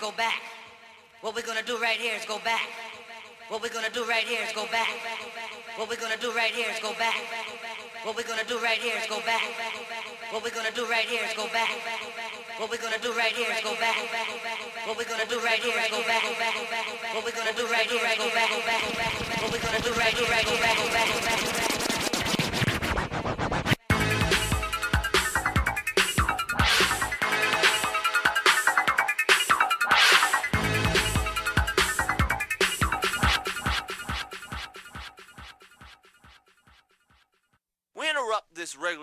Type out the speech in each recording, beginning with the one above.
go back. What we're gonna do right here is go back. What we're gonna do right here is go back. What we're gonna do right here is go back. What we're gonna do right here is go back. What we're gonna do right here is go back. What we're gonna do right here is go back. What we're gonna do right here is go back. What we're gonna do right here is go back. What we're gonna do right here is go back.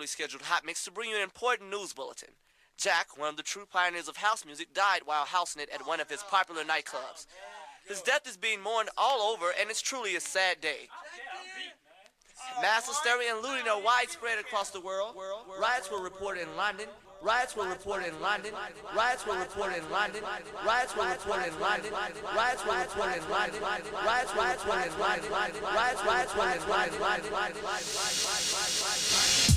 Regularly scheduled hot mix to bring you an important news bulletin. Jack, one of the true pioneers of house music, died while housing it at one of his popular nightclubs. His death is being mourned all over, and it's truly a sad day. Mass hysteria and looting are widespread across the world. Riots were reported in London, Riots were reported in London. Riots were reported in London. Riots were reported in London. Riots were reported in London. Riots riots were in London. Riots riots were in London.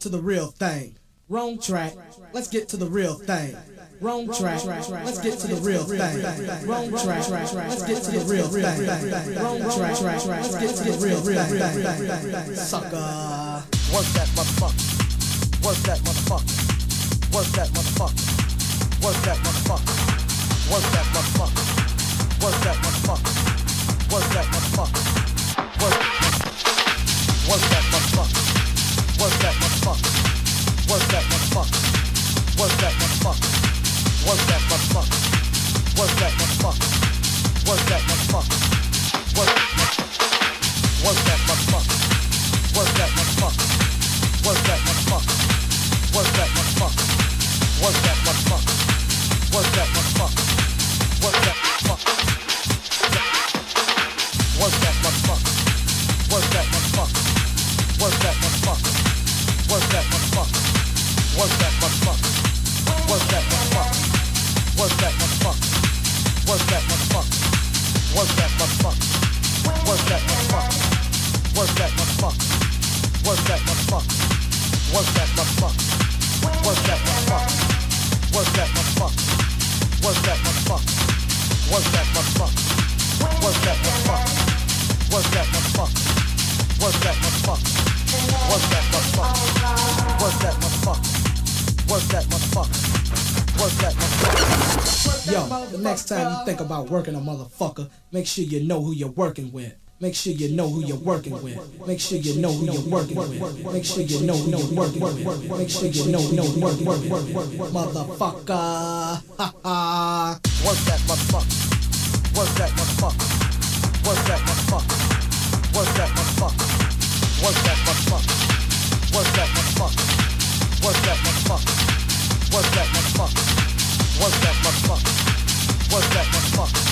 To the real thing. Wrong track. Let's get to the real thing. Wrong track. Let's get to the real thing. Wrong track. Let's get to the real thing. Wrong track. Let's get to the real thing. Sucker. Work that motherfucker. Work that motherfucker. Work that motherfucker. Work that motherfucker. Work that Yo, the next time you think about working a motherfucker, make sure you know who you're working with. Make sure you know who you're working with. Make sure you know who you're working with. Make sure you know who you're working with. Make sure you know who you're working with. Motherfucker. Work that motherfucker. Work that motherfucker. Work that motherfucker. Work that motherfucker. Work that motherfucker. Work that motherfucker. Work that motherfucker. Work that motherfucker. Work that motherfucker. Work that motherfucker.